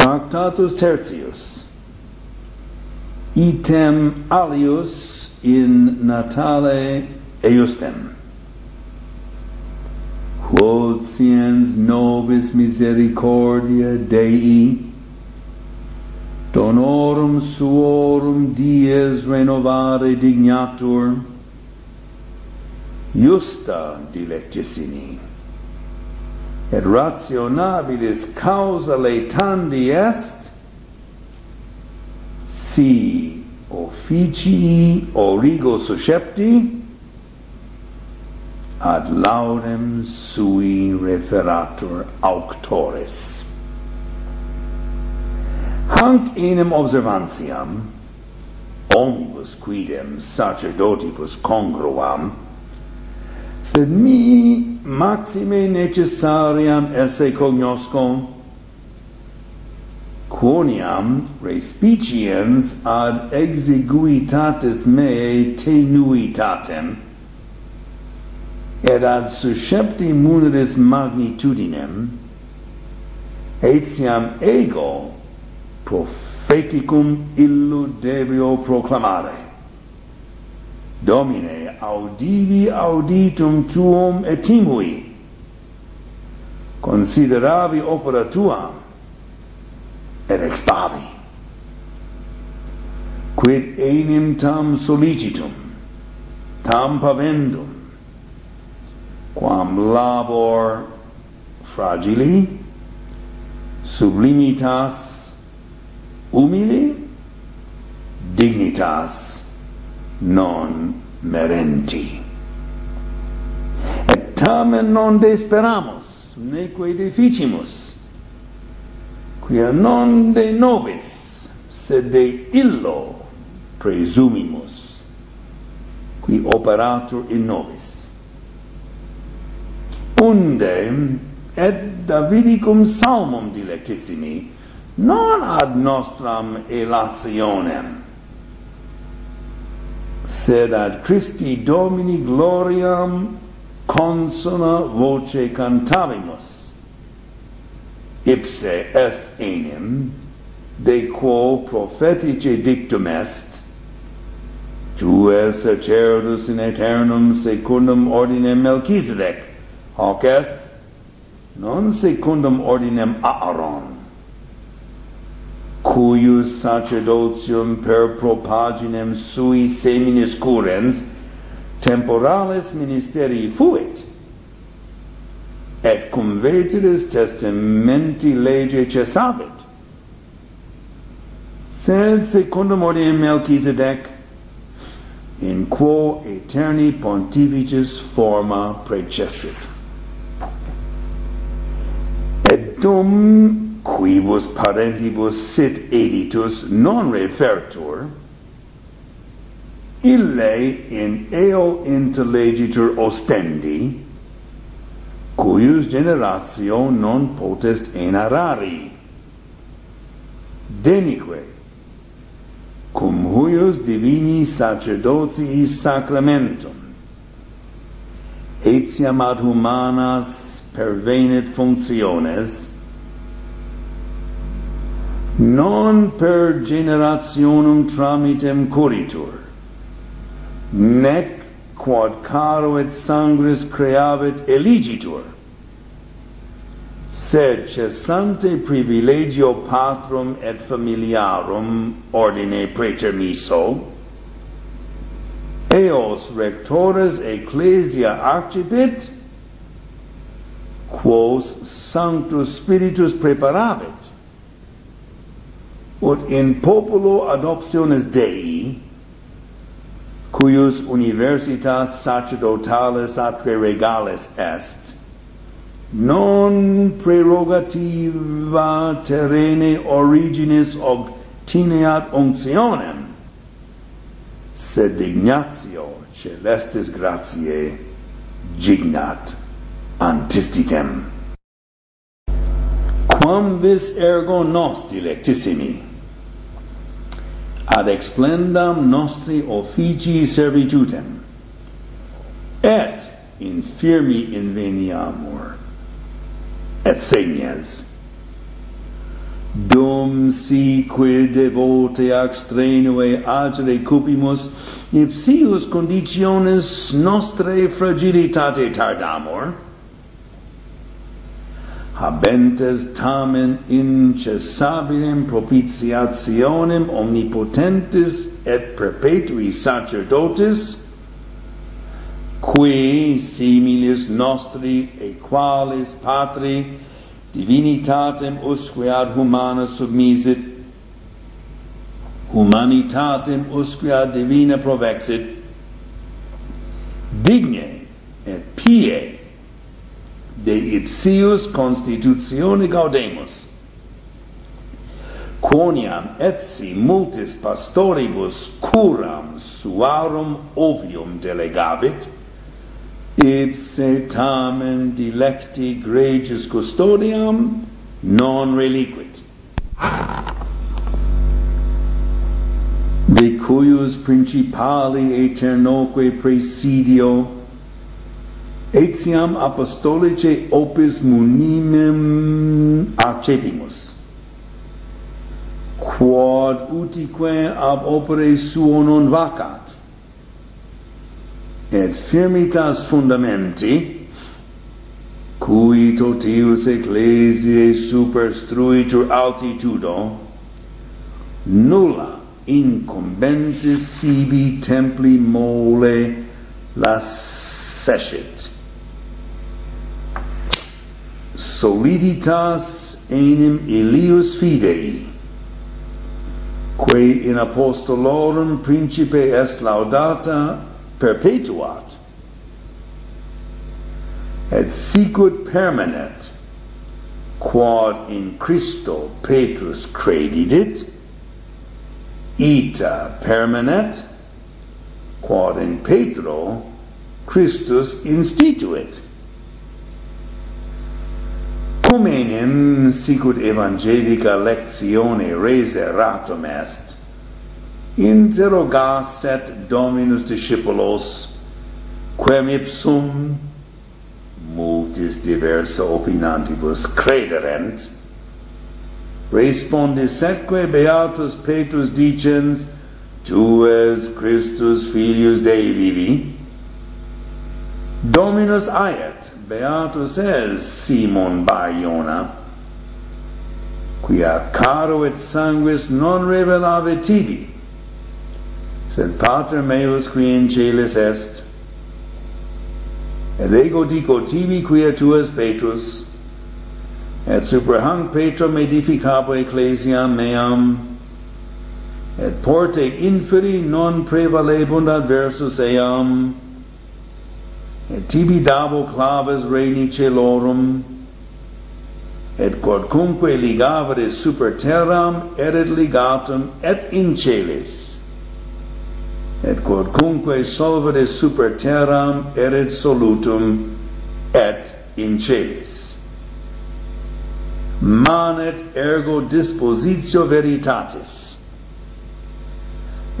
Tractatus tertius. Item alius in natale eustem quod siens nobis misericordia Dei donorum suorum dies renovare dignatur justa dilectissimi et rationabilis causa laetandi est si officii origo suscepti ad laudem sui referatur auctores. Hanc enim observantiam omnibus quidem sacerdotibus congruam sed mi maxime necessariam esse cognoscom quoniam respiciens ad exiguitatis meae tenuitatem et ad suscepti muneris magnitudinem etiam ego propheticum illudebio proclamare. Domine, audivi auditum tuum et timui. Consideravi opera tua et expavi. Quid enim tam solicitum, tam pavendum, quam labor fragili, sublimitas, humili, dignitas, non merenti. Et tamen non desperamus, neque deficimus, quia non de nobis, sed de illo presumimus, qui operatur in nobis. Unde, et Davidicum salmum dilectissimi, non ad nostram elationem, sed ad Christi Domini gloriam consona voce cantavimus ipse est enim de quo prophetice dictum est tu es sacerdos in aeternum secundum ordinem Melchizedec hoc est non secundum ordinem Aaron cuius sacerdotium per propaginem sui seminis curens temporales ministerii fuit et cum veteris testamenti lege cessavit sed secundum ordinem Melchizedek in quo aeterni pontificis forma precessit et dum quibus parentibus sit editus non refertur, ille in eo intellegitur ostendi, cuius generatio non potest enarari. Denique, cum huius divini sacerdotii sacramentum, etiam ad humanas pervenit functiones, non per generationum tramitem curitur nec quod caro et sangris creavit eligitur, sed cessante privilegio patrum et familiarum ordine pretermiso, eos rectores ecclesia archibit, quos sanctus spiritus preparavit, ut in populo adoptionis Dei, cuius universitas sacerdotales atque regales est, non prerogativa terrene originis obtineat unctionem, sed dignatio celestis gratiae gignat antistitem. Quam vis ergo nos dilectissimi, ad explendam nostri officii servitutem et infirmi inveniamur et segnes dum si quid devote ac strenue agere cupimus ipsius conditiones nostrae fragilitate tardamur habentes tamen incessabilem propitiationem omnipotentis et perpetui sacerdotis qui similis nostri e qualis patri divinitatem usque ad humana submisit humanitatem usque ad divina provexit digne et pie de ipsius constitutione gaudemus. Quoniam etsi multis pastoribus curam suarum ovium delegabit ipse tamen dilecti gregis custodiam non reliquit. De cuius principali aeternoque presidio etiam apostolice opus munimem accepimus quod utique ab opere suo non vacat. Et firmitas fundamenti cui totius ecclesiae superstruitur altitudo nulla incumbentis sibi templi mole lascescit. soliditas enim ilius fidei quae in apostolorum principe est laudata perpetuat et sicut permanet quod in Christo Petrus credidit ita permanet quod in Petro Christus instituit hominim sicut evangelica lectione reseratum est. Interrogasset dominus discipulos quem ipsum? Multis diversa opinantibus crederent. Respondis setque beatus Petrus dicens tu es Christus filius Dei vivi? Dominus aiet Beatus es Simon Baiona, quia caro et sanguis non revelave tibi, sed pater meus qui in celis est, et ego dico tibi quia tuas Petrus, et super hanc Petrum edificabo ecclesiam meam, et porte inferi non prevalebunt adversus eam, tibi davo claves regni celorum, et quodcumque ligavere super terram, erit ligatum, et in celis. Et quodcumque solvere super terram, erit solutum, et in celis. Manet ergo dispositio veritatis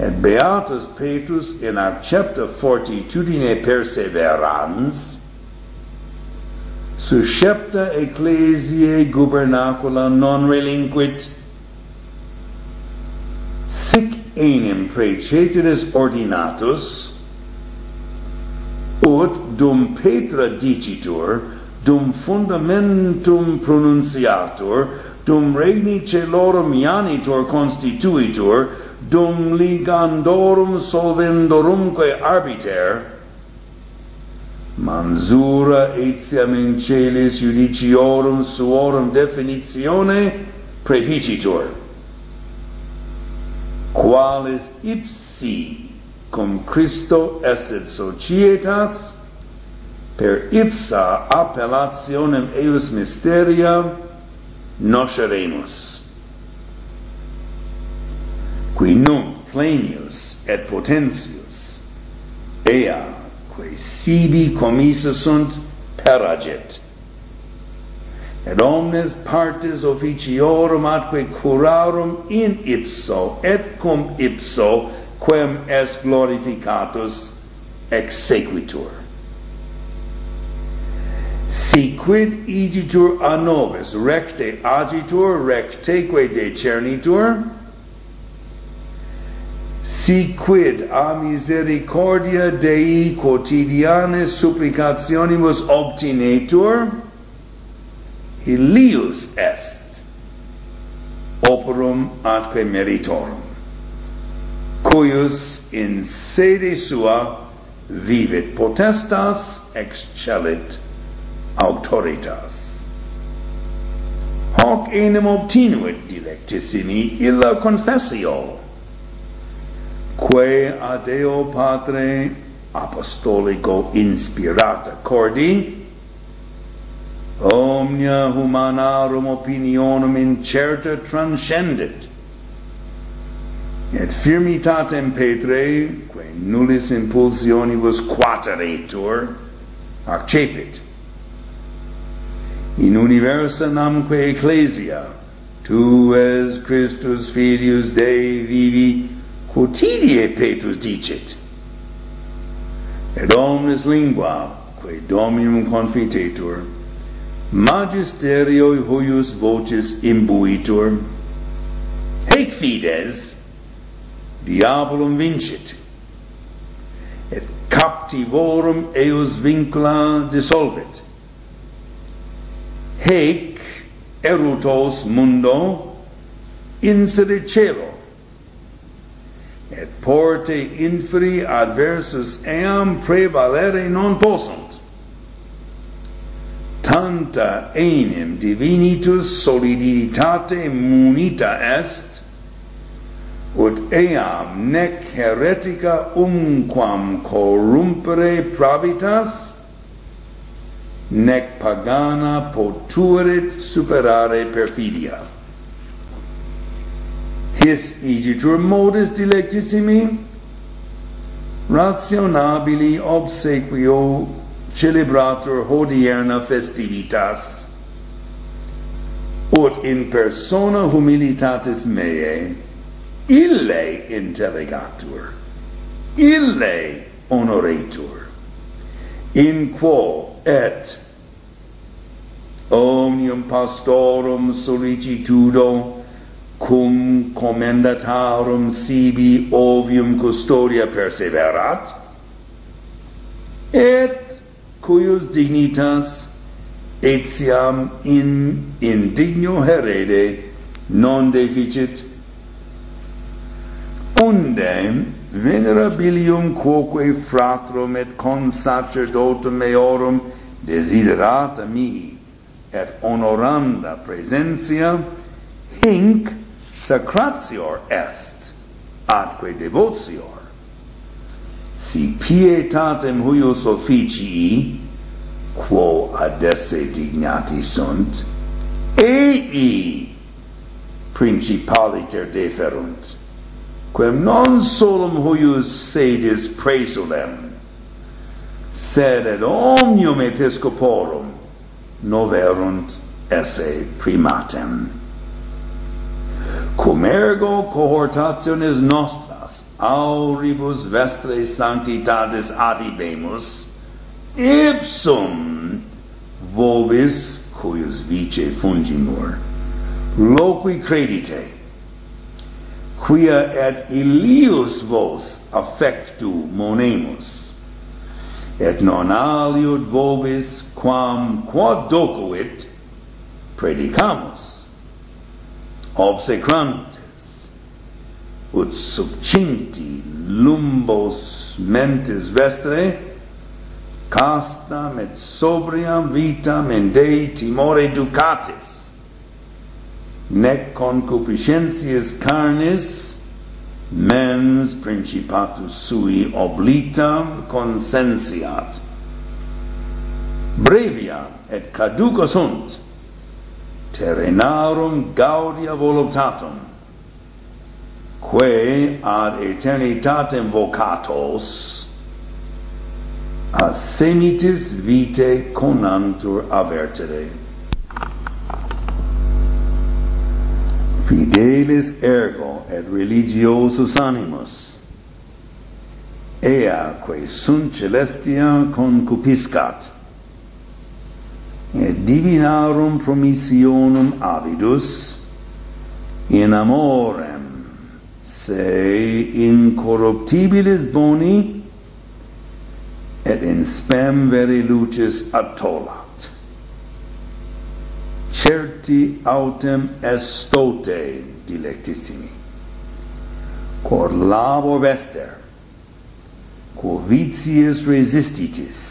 And Beatus Petrus in accepta fortitudine perseverans suscepta ecclesiae gubernacula non relinquit sic enim praeceteris ordinatus ut dum Petra dicitur dum fundamentum pronunciatur dum regni celorum ianitur constituitur dum ligandorum solvendorumque arbiter, mansura etiam in celis judiciorum suorum definitione prehicitur, qualis ipsi cum Christo esset societas, per ipsa appellationem eius mysteria, nosceremus qui nunc plenius et potentius ea quae sibi commissa sunt peragit et omnes partes officiorum atque curarum in ipso et cum ipso quem est glorificatus exsequitur si quid igitur a nobis recte agitur recteque decernitur si quid a misericordia Dei quotidiane supplicationibus obtinetur, ilius est operum atque meritorum, cuius in sede sua vivit potestas excellit autoritas. Hoc enim obtinuit, dilectissimi, illa confessio, quae ad Deo Patre apostolico inspirata cordi? Omnia humanarum opinionum incerta transcendit. Et firmitatem Petre quae nullis impulsionibus quateretur accepit. In universa namque ecclesia tu es Christus filius Dei vivi quotidie Petrus dicet, et omnes lingua, quae Dominum confitetur, magisterio huius vocis imbuitur, haec fides, diabolum vincit, et captivorum eius vincula dissolvet. haec erutos mundo inserit celo, et porte inferi adversus eam prevalere non possunt. Tanta enim divinitus soliditate munita est, ut eam nec heretica umquam corrumpere pravitas, nec pagana potuerit superare perfidia his igitur modus dilectissimi rationabili obsequio celebratur hodierna festivitas. Ut in persona humilitatis meae ille intelligatur ille honoretur in quo et omnium pastorum solicitudo cum commendatarum sibi ovium custodia perseverat et cuius dignitas etiam in indigno herede non deficit. Unde venerabilium quoque fratrum et consacerdotum meorum desiderata mihi et honoranda presentia hinc Sacratior est atque devotior si pietatem huius officii quo adesse dignati sunt ei principaliter deferunt quem non solum huius sedis praesulem sed et omnium episcoporum noverunt esse primatem cum ergo cohortationes nostras auribus vestre sanctitatis adibemus ipsum vobis cuius vice fungimur. Loqui credite quia et ilius vos affectu monemus et non aliud vobis quam quod docuit predicamus obsequantes ut subcinti lumbos mentis vestre castam et sobriam vitam in Dei timore ducatis nec concupiscentiis carnis mens principatus sui oblitam consensiat. Brevia et caduco sunt terrenarum gaudia voluntatum, quae ad eternitatem vocatos, a semitis vitae conantur avertere. Fidelis ergo et religiosus animus, ea quae sunt celestia concupiscat, Eh, divinarum promissionum avidus in amorem se incorruptibilis boni et in spem veri lucis attolat. Certi autem estote dilectissimi cor labo vester quo vitiis resistitis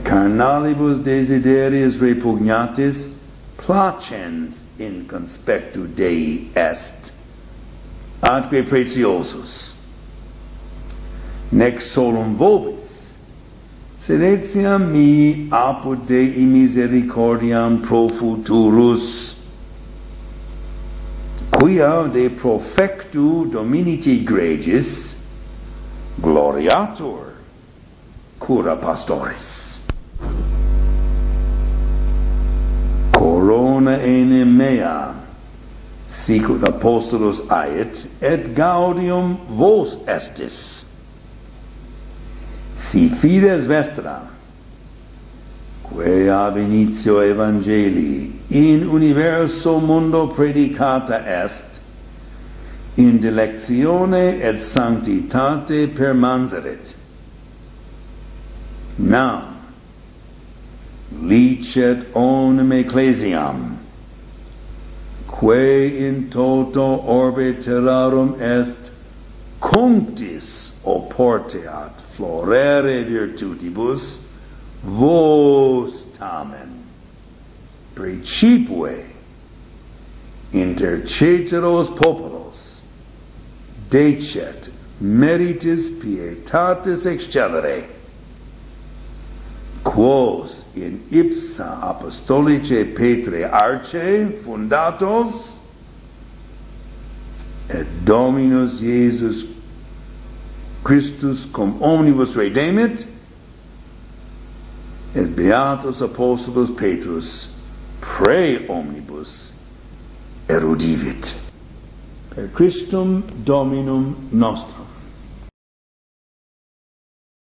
et carnalibus desideriis repugnatis placens in conspectu Dei est. Atque preciosus nec solum vobis. Sed etiam mi apud Dei misericordiam pro futurus quia de profectu dominici gregis gloriatur cura pastoris. corona enim mea sicut apostolos ait et gaudium vos estis. Si fides vestra quae ab initio evangelii in universo mundo predicata est in dilectione et sanctitate permaneret now licet onem ecclesiam. Quae in toto orbe terrarum est cunctis oporteat florere virtutibus vos tamen. Principue inter ceteros populos decet meritis pietatis excellere quos in ipsa apostolice Petre arce fundatos et Dominus Iesus Christus cum omnibus redemit et beatus apostolus Petrus pre omnibus erudivit. Per Christum Dominum nostrum.